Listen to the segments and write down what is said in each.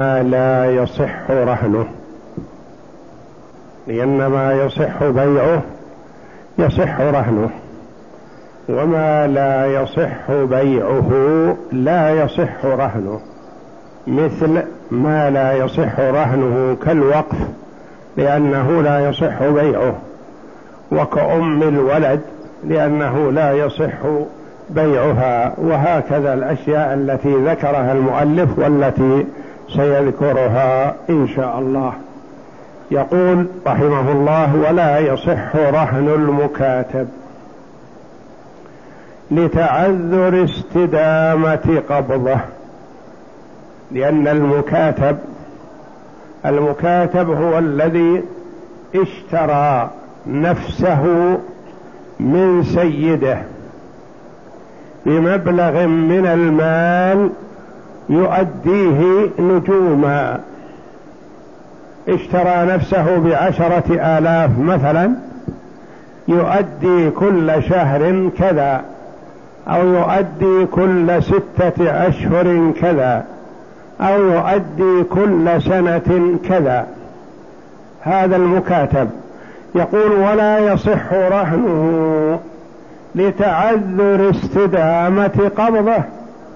لا يصح رهنه. لأن ما يصح بيعه يصح رهنه. وما لا يصح بيعه لا يصح رهنه. مثل ما لا يصح رهنه كالوقف لأنه لا يصح بيعه. وكأم الولد لأنه لا يصح بيعها. وهكذا الأشياء التي ذكرها المؤلف والتي سيذكرها إن شاء الله. يقول رحمه الله ولا يصح رهن المكاتب لتعذر استدامة قبضة لأن المكاتب المكاتب هو الذي اشترى نفسه من سيده بمبلغ من المال يؤديه نجوما اشترى نفسه بعشرة آلاف مثلا يؤدي كل شهر كذا أو يؤدي كل ستة أشهر كذا أو يؤدي كل سنة كذا. هذا المكاتب. يقول ولا يصح رهنه لتعذر استدامة قبضه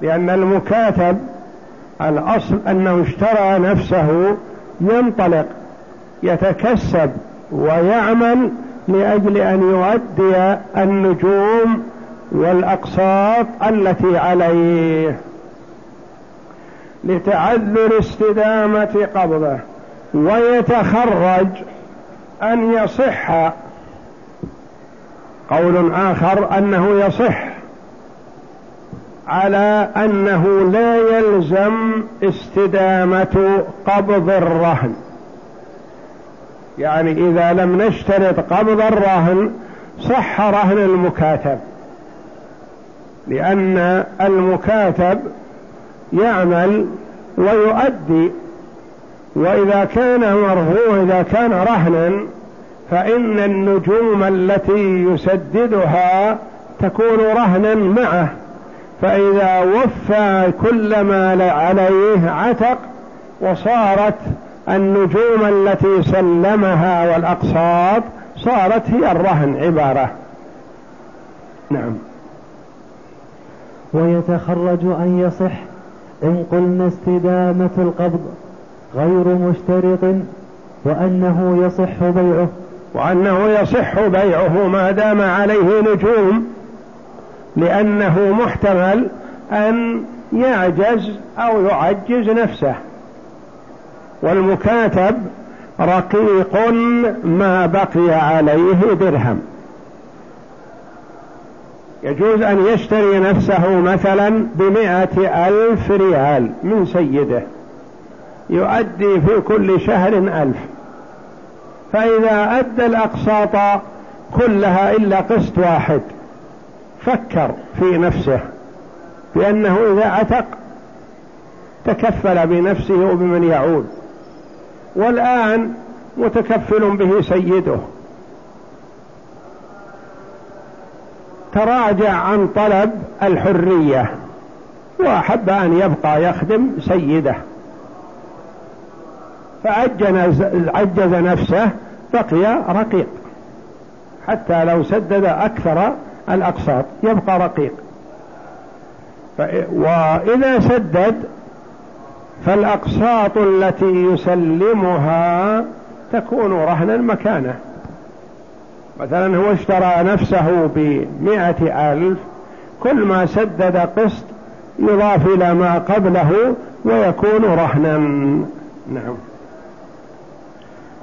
لأن المكاتب الأصل أنه اشترى نفسه ينطلق يتكسب ويعمل لأجل أن يؤدي النجوم والأقساط التي عليه لتعذر استدامة قبضه. ويتخرج أن يصح. قول آخر أنه يصح. على أنه لا يلزم استدامة قبض الرهن. يعني إذا لم نشترط قبض الرهن صح رهن المكاتب. لأن المكاتب يعمل ويؤدي وإذا كان مرهون إذا كان رهنا فإن النجوم التي يسددها تكون رهنا معه. فإذا وفى كل ما عليه عتق وصارت النجوم التي سلمها والأقساط صارت هي الرهن عبارة. نعم. ويتخرج أن يصح إن قلنا استدامة القبض غير مشترط وأنه يصح بيعه. وأنه يصح بيعه ما دام عليه نجوم. لأنه محتمل أن يعجز أو يعجز نفسه. والمكاتب رقيق ما بقي عليه درهم. يجوز أن يشتري نفسه مثلا بمائة ألف ريال من سيده. يؤدي في كل شهر ألف. فإذا أدى الأقساط كلها إلا قسط واحد. فكر في نفسه بأنه إذا عتق تكفل بنفسه وبمن يعود. والآن متكفل به سيده. تراجع عن طلب الحرية وأحب أن يبقى يخدم سيده. فعجز عجز نفسه بقي رقيق. حتى لو سدد أكثر الأقساط يبقى رقيق. وإذا سدد فالأقساط التي يسلمها تكون رهنا مكانه مثلا هو اشترى نفسه بمائة ألف كل ما سدد قسط يضاف إلى ما قبله ويكون رهنا. نعم.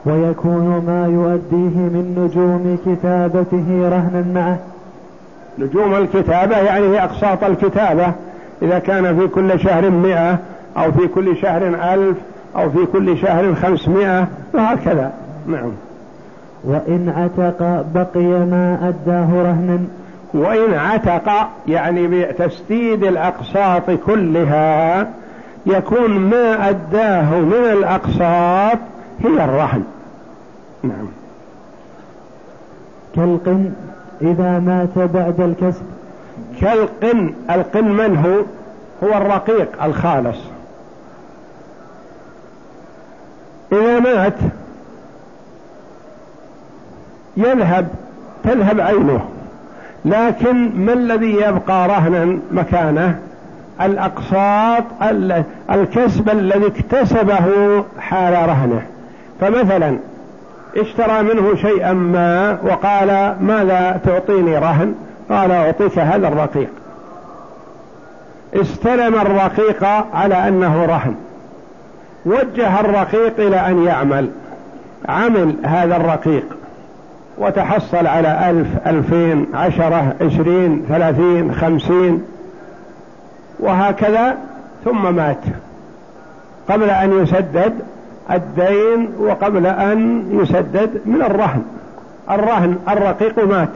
ويكون ما يؤديه من نجوم كتابته رهنا معه. نجوم الكتابة يعني هي أقساط الكتابة. إذا كان في كل شهر مئة أو في كل شهر ألف أو في كل شهر خمسمائة وهكذا. نعم. وإن عتق بقي ما أداه رهنا. وإن عتق يعني بتسديد الأقساط كلها يكون ما أداه من الأقساط هي الرهن. نعم. كالقن إذا مات بعد الكسب. كالقن القن من هو؟ هو الرقيق الخالص. إذا مات يذهب تذهب عينه. لكن ما الذي يبقى رهنا مكانه؟ الأقساط الكسب الذي اكتسبه حال رهنه. فمثلا اشترى منه شيئا ما وقال ماذا تعطيني رهن؟ قال أعطيك هذا الرقيق. استلم الرقيق على أنه رهن. وجه الرقيق إلى أن يعمل. عمل هذا الرقيق. وتحصل على ألف ألفين عشرة عشرين ثلاثين خمسين. وهكذا ثم مات. قبل أن يسدد الدين وقبل أن يسدد من الرهن. الرهن الرقيق مات.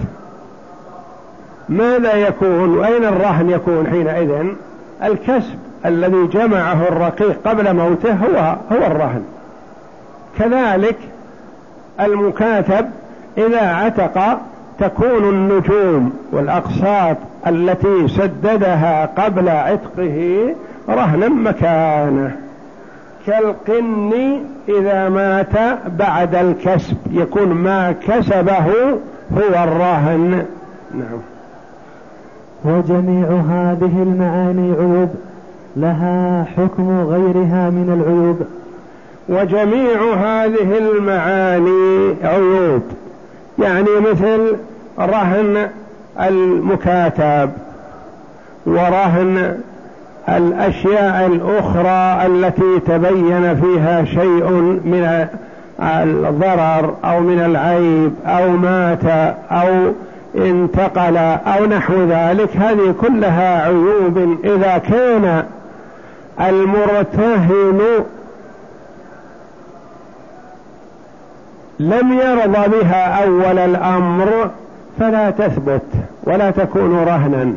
ماذا يكون؟ وأين الرهن يكون حينئذ؟ الكسب الذي جمعه الرقيق قبل موته هو هو الرهن. كذلك المكاتب إذا عتق تكون النجوم والأقساط التي سددها قبل عتقه رهنا مكانه. كالقن إذا مات بعد الكسب. يكون ما كسبه هو الرهن. نعم. وجميع هذه المعاني عيوب لها حكم غيرها من العيوب. وجميع هذه المعاني عيوب. يعني مثل رهن المكاتب ورهن الأشياء الأخرى التي تبين فيها شيء من الضرر أو من العيب أو مات أو انتقل أو نحو ذلك هذه كلها عيوب. إذا كان المرتهن لم يرضى بها أول الأمر فلا تثبت ولا تكون رهنا.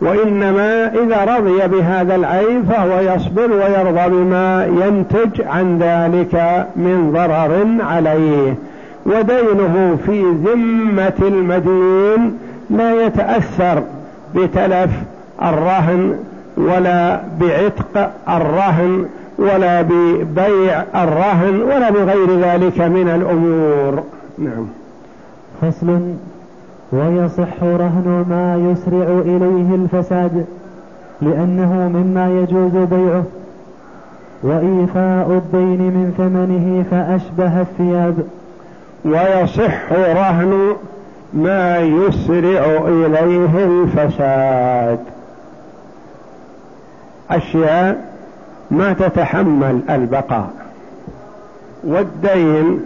وإنما إذا رضي بهذا العيب فهو يصبر ويرضى بما ينتج عن ذلك من ضرر عليه. ودينه في ذمة المدين لا يتأثر بتلف الرهن ولا بعتق الرهن ولا ببيع الرهن ولا بغير ذلك من الأمور. نعم. فصل. ويصح رهن ما يسرع إليه الفساد لأنه مما يجوز بيعه. وإيفاء الدين من ثمنه فأشبه الثياب. ويصح رهن ما يسرع إليه الفساد. أشياء ما تتحمل البقاء. والدين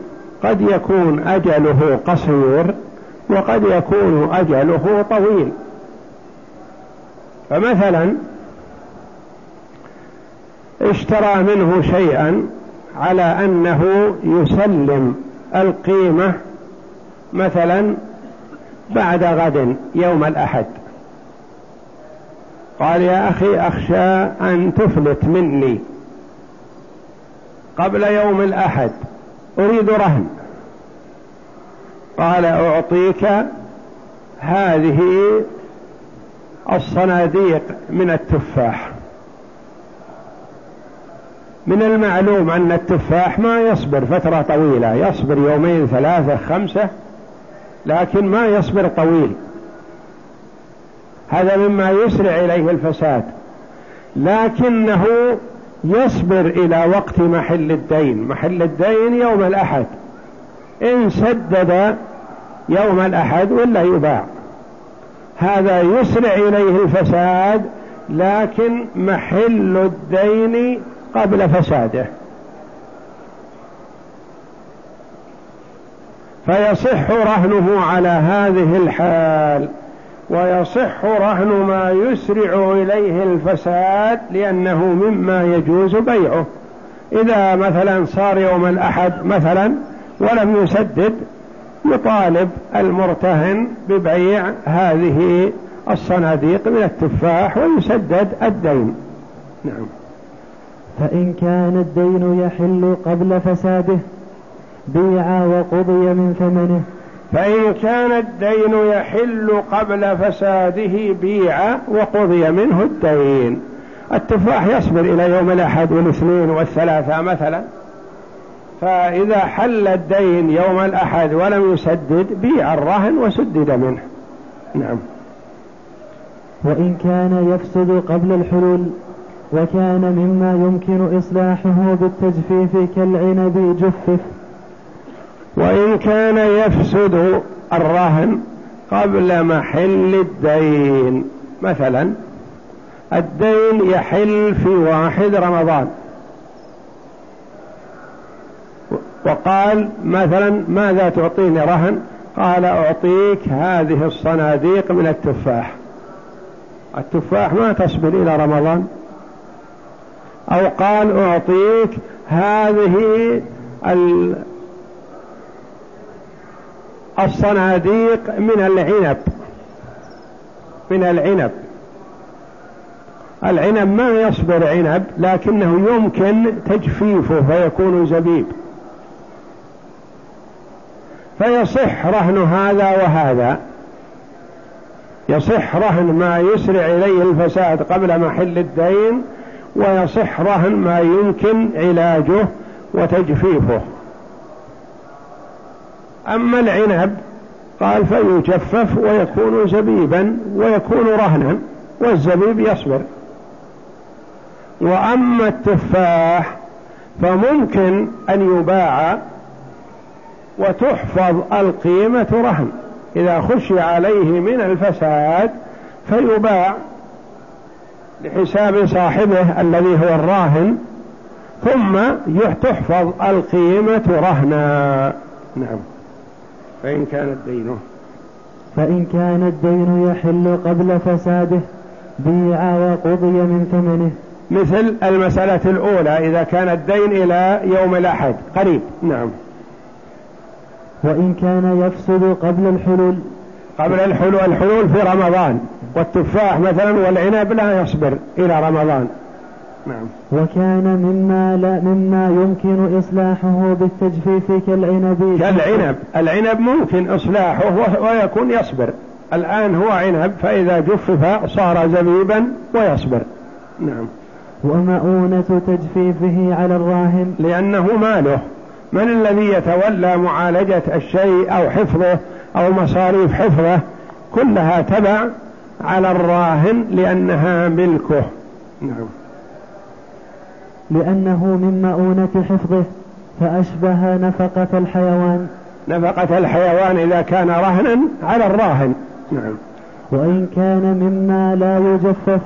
قد يكون أجله قصير وقد يكون أجله طويل. فمثلا اشترى منه شيئا على أنه يسلم القيمة مثلا بعد غد يوم الأحد. قال يا أخي أخشى أن تفلت مني قبل يوم الأحد. أريد رهن. قال أعطيك هذه الصناديق من التفاح. من المعلوم أن التفاح ما يصبر فترة طويلة يصبر يومين ثلاثة خمسة لكن ما يصبر طويل. هذا مما يسرع إليه الفساد. لكنه يصبر إلى وقت محل الدين محل الدين يوم الأحد. إن سدد يوم الأحد ولا يباع. هذا يسرع إليه الفساد لكن محل الدين قبل فساده. فيصح رهنه على هذه الحال ويصح رهن ما يسرع إليه الفساد لأنه مما يجوز بيعه. إذا مثلا صار يوم الأحد مثلا ولم يسدد يطالب المرتهن ببيع هذه الصناديق من التفاح ويسدد الدين. نعم. فإن كان الدين يحل قبل فساده بيع وقضي من ثمنه. فإن كان الدين يحل قبل فساده بيع وقضي منه الدين. التفاح يصبر إلى يوم الأحد والإثنين والثلاثة مثلا. فإذا حل الدين يوم الأحد ولم يسدد بيع الرهن وسدد منه. نعم. وإن كان يفسد قبل الحلول وكان مما يمكن إصلاحه بالتجفيف كالعنب جفف. وإن كان يفسد الرهن قبل محل الدين مثلا الدين يحل في واحد رمضان. وقال مثلا ماذا تعطيني رهن؟ قال أعطيك هذه الصناديق من التفاح. التفاح ما تصبر إلى رمضان. أو قال أعطيك هذه الصناديق من العنب. من العنب. العنب ما يصبر عنب لكنه يمكن تجفيفه فيكون زبيب. فيصح رهن هذا وهذا. يصح رهن ما يسرع إليه الفساد قبل محل الدين ويصح رهن ما يمكن علاجه وتجفيفه. أما العنب قال فيجفف ويكون زبيبا ويكون رهنا والزبيب يصبر. وأما التفاح فممكن أن يباع وتحفظ القيمة رهن. إذا خشي عليه من الفساد فيباع لحساب صاحبه الذي هو الراهن ثم تحفظ القيمة رهنا. نعم. فإن كان الدين فإن كان الدين يحل قبل فساده بيع وقضي من ثمنه. مثل المسألة الأولى إذا كان الدين إلى يوم الأحد قريب. نعم. وإن كان يفسد قبل الحلول. قبل الحلول الحلول في رمضان. والتفاح مثلا والعنب لا يصبر إلى رمضان. نعم. وكان مما لا مما يمكن إصلاحه بالتجفيف كالعنب. كالعنب. العنب ممكن إصلاحه ويكون يصبر. الآن هو عنب فإذا جفف صار زبيبا ويصبر. نعم. ومؤونة تجفيفه على الراهن. لأنه ماله. من الذي يتولى معالجة الشيء أو حفظه أو مصاريف حفظه؟ كلها تبع على الراهن لأنها ملكه. نعم. لأنه من مؤونة حفظه فأشبه نفقة الحيوان. نفقة الحيوان إذا كان رهنا على الراهن. نعم. وإن كان مما لا يجفف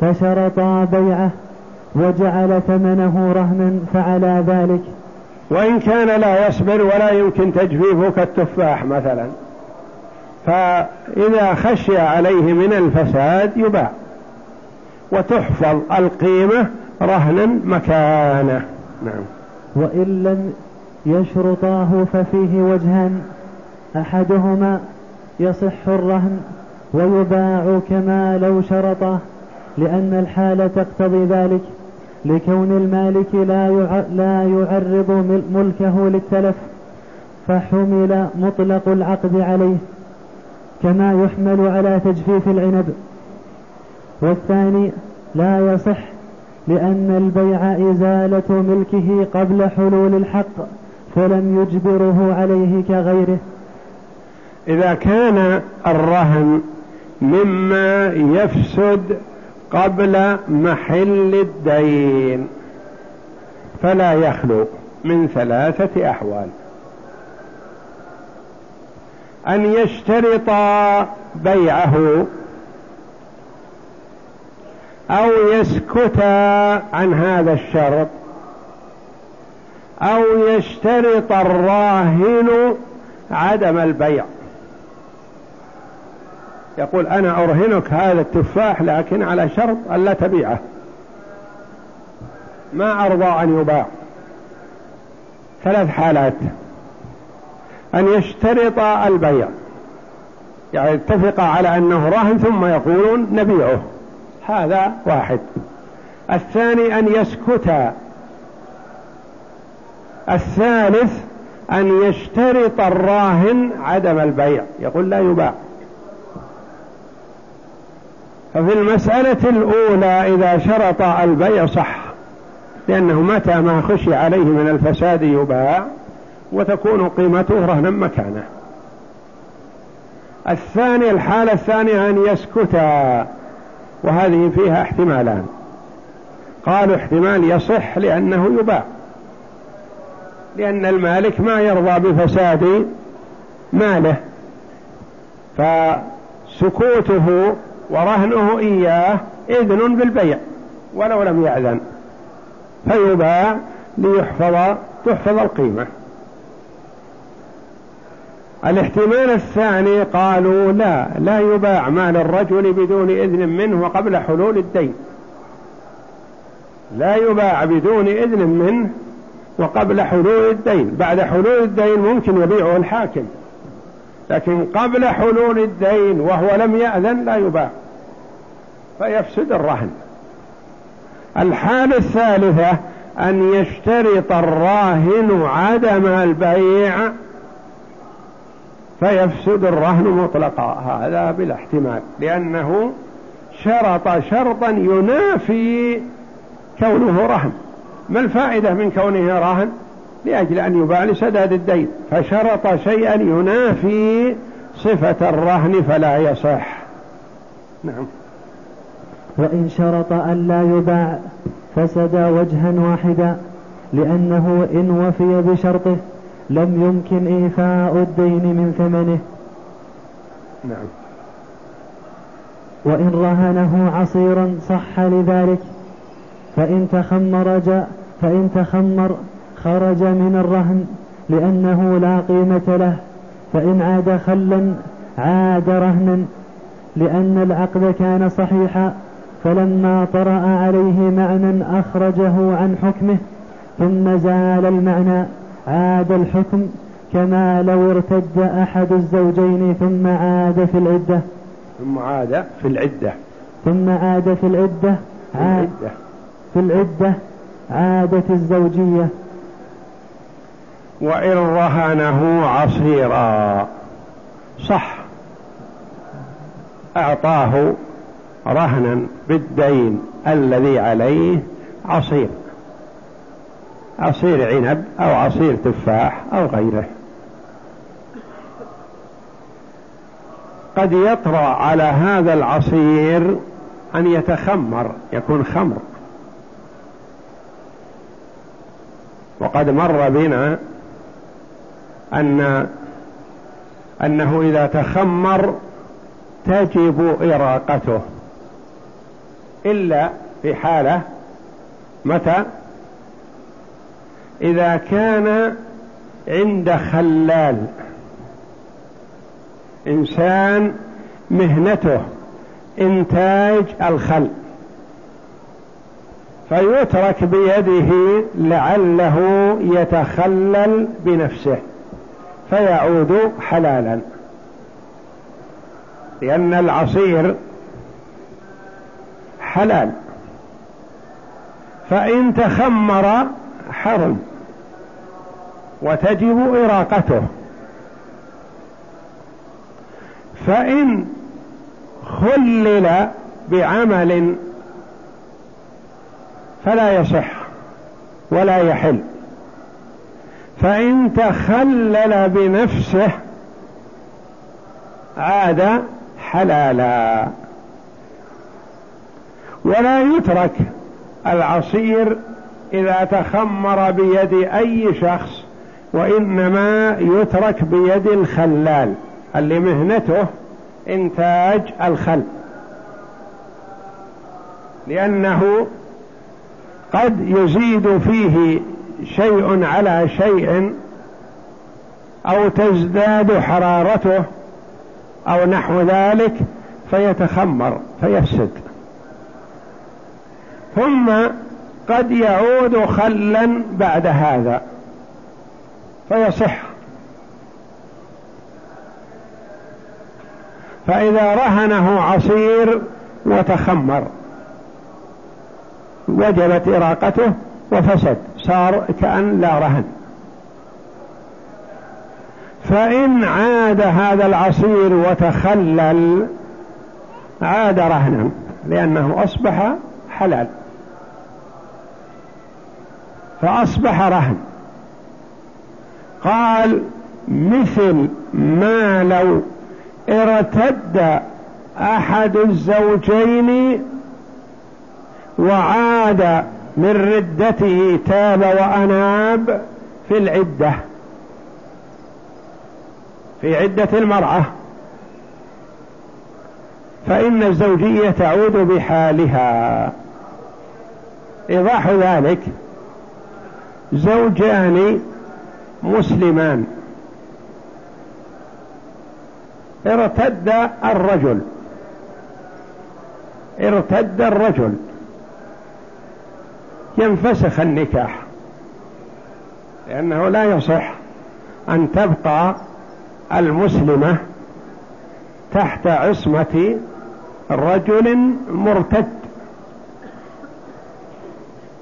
فشرطا بيعه وجعل ثمنه رهنا فعلى ذلك. وإن كان لا يصبر ولا يمكن تجفيفه كالتفاح مثلا فإذا خشي عليه من الفساد يباع. وتحفظ القيمة رهنا مكانه. نعم. وإن لم يشرطاه ففيه وجهان أحدهما يصح الرهن ويباع كما لو شرطه لأن الحالة تقتضي ذلك. لكون المالك لا لا يعرض ملكه للتلف فحمل مطلق العقد عليه كما يحمل على تجفيف العنب. والثاني لا يصح لأن البيع إزالة ملكه قبل حلول الحق فلم يجبره عليه كغيره. إذا كان الرهن مما يفسد قبل محل الدين فلا يخلو من ثلاثة أحوال. أن يشترط بيعه أو يسكت عن هذا الشرط أو يشترط الراهن عدم البيع. يقول أنا أرهنك هذا التفاح لكن على شرط ألا تبيعه. ما أرضى أن يباع. ثلاث حالات. أن يشترط البيع. يعني اتفق على أنه راهن ثم يقولون نبيعه. هذا واحد. الثاني أن يسكت. الثالث أن يشترط الراهن عدم البيع. يقول لا يباع. ففي المسألة الأولى إذا شرط البيع صح لأنه متى ما خشي عليه من الفساد يباع وتكون قيمته رهنا مكانه. الثاني الحالة الثانية أن يسكتا وهذه فيها احتمالان. قالوا احتمال يصح لأنه يباع لأن المالك ما يرضى بفساد ماله فسكوته ورهنه إياه إذن بالبيع ولو لم يأذن. فيباع ليحفظ تحفظ القيمة. الاحتمال الثاني قالوا لا لا يباع مال الرجل بدون إذن منه وقبل حلول الدين. لا يباع بدون إذن منه وقبل حلول الدين. بعد حلول الدين ممكن يبيعه الحاكم. لكن قبل حلول الدين وهو لم يأذن لا يباع فيفسد الرهن. الحالة الثالثة أن يشترط الراهن عدم البيع فيفسد الرهن مطلقا. هذا بلا احتمال. لأنه شرط شرطا ينافي كونه رهن. ما الفائدة من كونه رهن؟ لأجل أن يباع لسداد الدين. فشرط شيئا ينافي صفة الرهن فلا يصح. نعم. وإن شرط أن لا يباع فسد وجها واحدا لأنه إن وفي بشرطه لم يمكن إيفاء الدين من ثمنه. نعم. وإن رهنه عصيرا صح لذلك فإن تخمر جاء فإن تخمر خرج من الرهن لأنه لا قيمة له فإن عاد خلا عاد رهنا لأن العقد كان صحيحا فلما طرأ عليه معنى أخرجه عن حكمه ثم زال المعنى عاد الحكم كما لو ارتد أحد الزوجين ثم عاد في العدة. ثم عاد في العدة. ثم عاد في العدة. عاد في العدة عادت الزوجية. وإن رهنه عصيرا. صح. أعطاه رهنا بالدين الذي عليه عصير. عصير عنب أو عصير تفاح أو غيره. قد يطرأ على هذا العصير أن يتخمر يكون خمر. وقد مر بنا أن أنه إذا تخمر تجب إراقته. إلا في حالة متى؟ إذا كان عند خلال إنسان مهنته إنتاج الخل فيترك بيده لعله يتخلل بنفسه. فيعود حلالا. لأن العصير حلال. فإن تخمر حرم. وتجب إراقته. فإن خلل بعمل فلا يصح ولا يحل. فإن تخلل بنفسه عاد حلالا. ولا يترك العصير إذا تخمر بيد أي شخص وإنما يترك بيد الخلال اللي مهنته إنتاج الخل. لأنه قد يزيد فيه شيء على شيء أو تزداد حرارته أو نحو ذلك فيتخمر فيفسد. ثم قد يعود خلا بعد هذا فيصح. فإذا رهنه عصير وتخمر وجبت إراقته وفسد صار كأن لا رهن. فإن عاد هذا العصير وتخلل عاد رهنا لأنه أصبح حلال. فأصبح رهن. قال مثل ما لو ارتد أحد الزوجين وعاد من ردته تاب وأناب في العدة. في عدة المرأة. فإن الزوجية تعود بحالها. إيضاح ذلك. زوجان مسلمان. ارتد الرجل. ارتد الرجل. ينفسخ النكاح لأنه لا يصح أن تبقى المسلمة تحت عصمة رجل مرتد.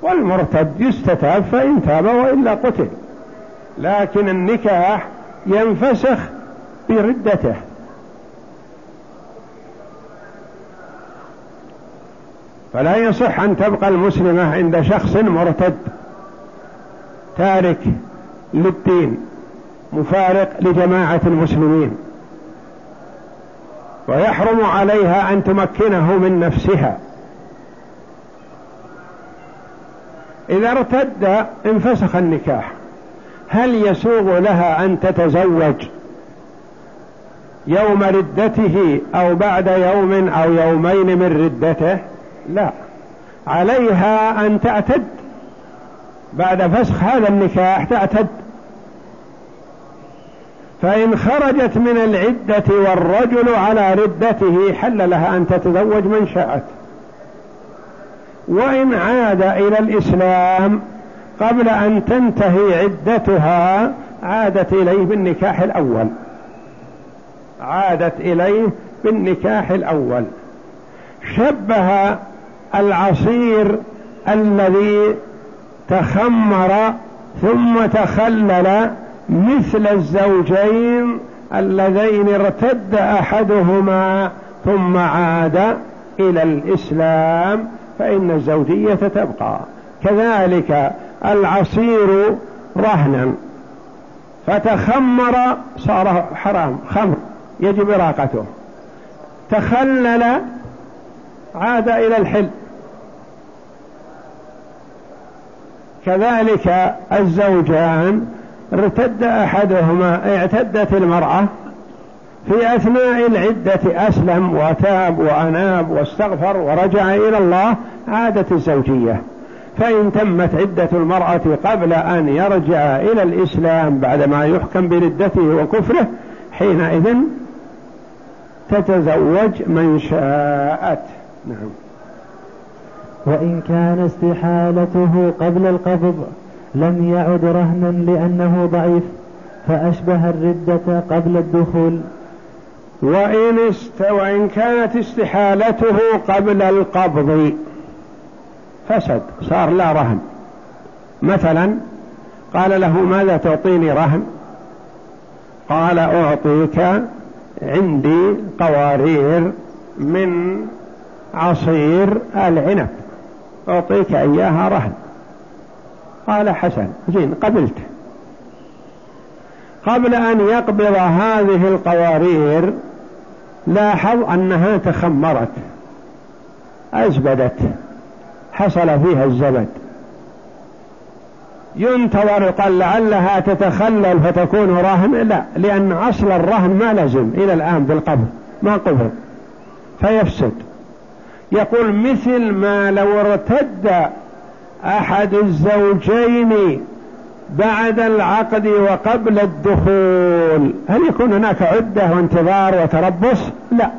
والمرتد يستتاب فإن تاب وإلا قتل لكن النكاح ينفسخ بردته. فلا يصح أن تبقى المسلمة عند شخص مرتد تارك للدين مفارق لجماعة المسلمين. ويحرم عليها أن تمكنه من نفسها. إذا ارتد انفسخ النكاح. هل يسوغ لها أن تتزوج يوم ردته أو بعد يوم أو يومين من ردته؟ لا. عليها أن تعتد بعد فسخ هذا النكاح تعتد فإن خرجت من العدة والرجل على ردته حل لها أن تتزوج من شاءت. وإن عاد إلى الإسلام قبل أن تنتهي عدتها عادت إليه بالنكاح الأول. عادت إليه بالنكاح الأول. شبه العصير الذي تخمر ثم تخلل مثل الزوجين اللذين ارتد أحدهما ثم عاد إلى الإسلام فإن الزوجية تبقى. كذلك العصير رهنا فتخمر صار حرام خمر يجب إراقته. تخلل عاد إلى الحل. كذلك الزوجان ارتد أحدهما اعتدت المرأة في أثناء العدة أسلم وتاب وأناب واستغفر ورجع إلى الله عادت الزوجية. فإن تمت عدة المرأة قبل أن يرجع إلى الإسلام بعدما يحكم بردته وكفره حينئذ تتزوج من شاءت. نعم. وإن كان استحالته قبل القبض لم يعد رهنا لأنه ضعيف فأشبه الردة قبل الدخول. وإن, است... وإن كانت استحالته قبل القبض فسد صار لا رهن. مثلا قال له ماذا تعطيني رهن؟ قال أعطيك عندي قوارير من عصير العنب. أعطيك إياها رهن. قال حسن زين قبلت. قبل أن يقبض هذه القوارير لاحظ أنها تخمرت. أزبدت. حصل فيها الزبد. ينتظر قال لعلها تتخلل فتكون رهن؟ لا لأن أصل الرهن ما لزم إلى الآن بالقبض ما قبض. فيفسد. يقول مثل ما لو ارتد أحد الزوجين بعد العقد وقبل الدخول هل يكون هناك عدة وانتظار وتربص؟ لا.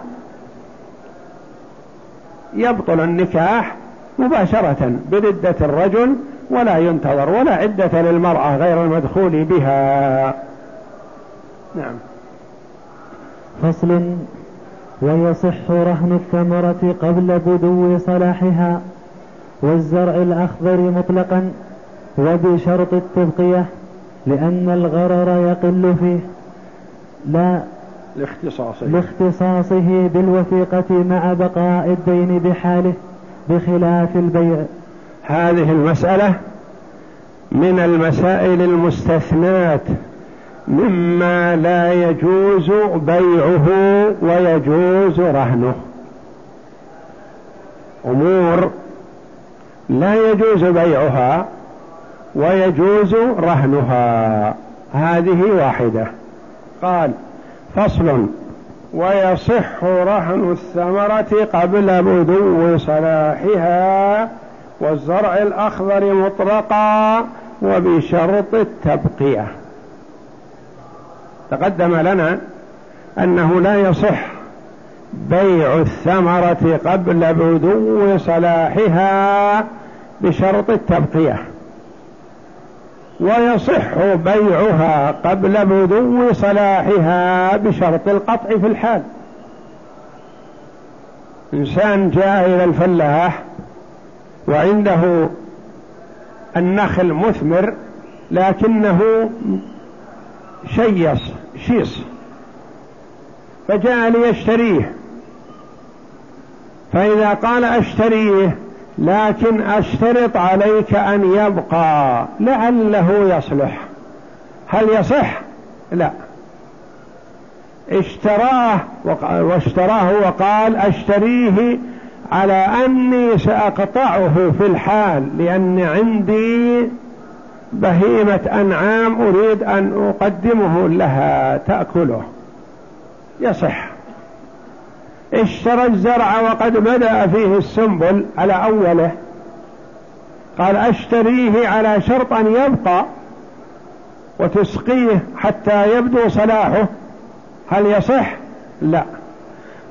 يبطل النكاح مباشرة بردة الرجل ولا ينتظر ولا عدة للمرأة غير المدخول بها. نعم. فصل. ويصح رهن الثمرة قبل بدو صلاحها والزرع الأخضر مطلقا وبشرط التبقية لأن الغرر يقل فيه. لا لاختصاصه. لاختصاصه بالوثيقة مع بقاء الدين بحاله بخلاف البيع. هذه المسألة من المسائل المستثنات مما لا يجوز بيعه ويجوز رهنه. أمور لا يجوز بيعها ويجوز رهنها. هذه واحدة. قال فصل ويصح رهن الثمرة قبل بدو صلاحها والزرع الأخضر مطلقا وبشرط التبقية. تقدم لنا أنه لا يصح بيع الثمرة قبل بدو صلاحها بشرط التبقية ويصح بيعها قبل بدو صلاحها بشرط القطع في الحال. إنسان جاء إلى الفلاح وعنده النخل مثمر لكنه شيص. شيص فجاء ليشتريه فإذا قال أشتريه لكن أشترط عليك أن يبقى لعله يصلح. هل يصح؟ لا. اشتراه واشتراه وقال أشتريه على أني سأقطعه في الحال لأن عندي بهيمة أنعام أريد أن أقدمه لها تأكله. يصح. اشترى الزرع وقد بدأ فيه السنبل على أوله. قال أشتريه على شرط أن يبقى وتسقيه حتى يبدو صلاحه. هل يصح؟ لا.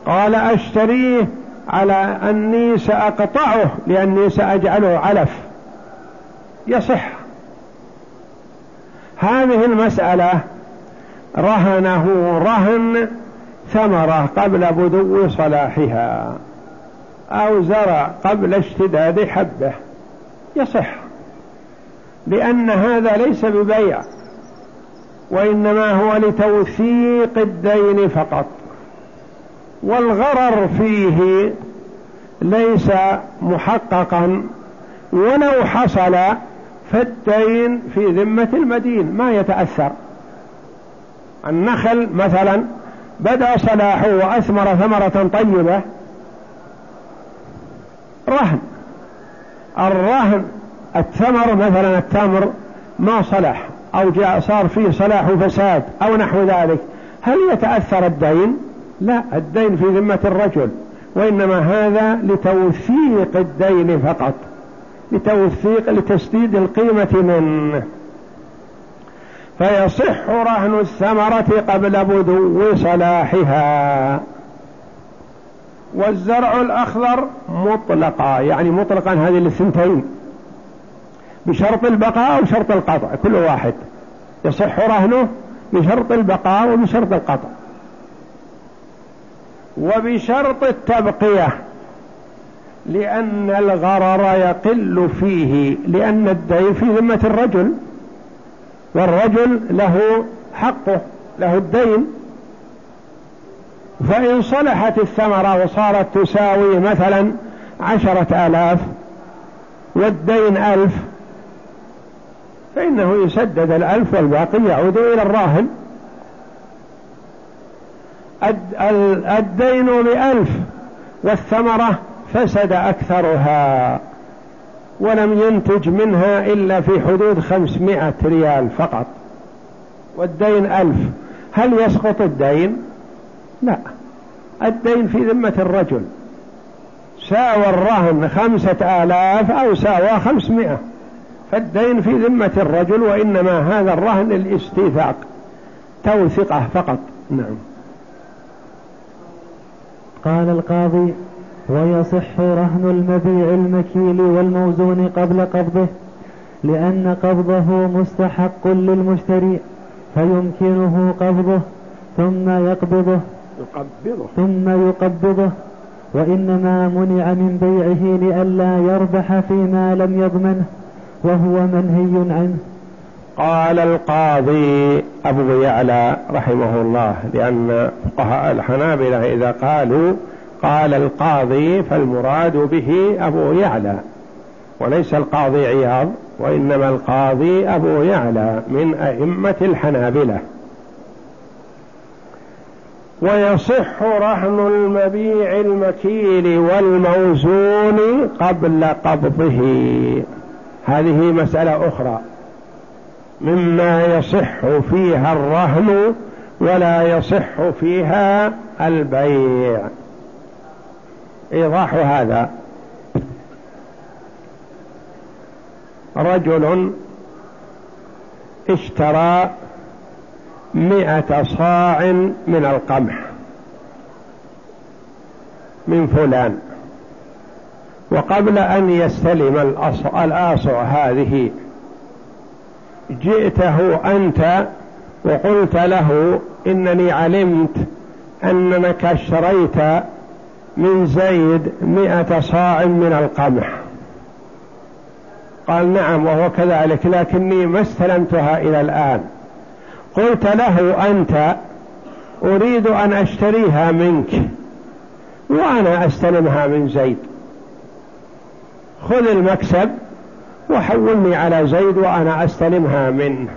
قال أشتريه على أني سأقطعه لأني سأجعله علف. يصح. هذه المسألة رهنه رهن ثمرة قبل بدو صلاحها أو زرع قبل اشتداد حبه. يصح. لأن هذا ليس ببيع وإنما هو لتوثيق الدين فقط. والغرر فيه ليس محققا ولو حصل فالدين في ذمة المدين ما يتأثر. النخل مثلا بدأ صلاحه وأثمر ثمرة طيبة. رهن. الرهن الثمر مثلا التمر ما صلح أو جاء صار فيه صلاح فساد أو نحو ذلك. هل يتأثر الدين؟ لا الدين في ذمة الرجل وإنما هذا لتوثيق الدين فقط. لتوثيق لتسديد القيمة منه. فيصح رهن الثمرة قبل بدو صلاحها. والزرع الأخضر مطلقا يعني مطلقا هذه الثنتين بشرط البقاء أو شرط القطع كل واحد. يصح رهنه بشرط البقاء وبشرط القطع. وبشرط التبقية. لأن الغرر يقل فيه لأن الدين في ذمة الرجل والرجل له حقه له الدين. فإن صلحت الثمرة وصارت تساوي مثلا عشرة آلاف والدين ألف فإنه يسدد الألف والباقي يعود إلى الراهن. الدين بألف والثمرة فسد أكثرها ولم ينتج منها إلا في حدود خمسمائة ريال فقط. والدين ألف. هل يسقط الدين؟ لا. الدين في ذمة الرجل. ساوى الرهن خمسة آلاف أو ساوى خمسمائة. فالدين في ذمة الرجل وإنما هذا الرهن الاستيثاق توثقه فقط. نعم. قال القاضي ويصح رهن المبيع المكيل والموزون قبل قبضه لأن قبضه مستحق للمشتري فيمكنه قبضه ثم يقبضه يقبضه. ثم يقبضه وإنما منع من بيعه لئلا يربح فيما لم يضمنه وهو منهي عنه. قال القاضي أبو يعلى رحمه الله لأن فقهاء الحنابلة إذا قالوا قال القاضي فالمراد به أبو يعلى وليس القاضي عياض وإنما القاضي أبو يعلى من أئمة الحنابلة. ويصح رهن المبيع المكيل والموزون قبل قبضه. هذه مسألة أخرى. مما يصح فيها الرهن ولا يصح فيها البيع. إيضاح هذا. رجل اشترى مئة صاع من القمح من فلان وقبل أن يستلم الآصع هذه جئته أنت وقلت له إنني علمت أنك اشتريت من زيد مئة صاع من القمح. قال نعم وهو كذلك لكني ما استلمتها إلى الآن. قلت له أنت أريد أن أشتريها منك وأنا أستلمها من زيد. خذ المكسب وحولني على زيد وأنا أستلمها منه.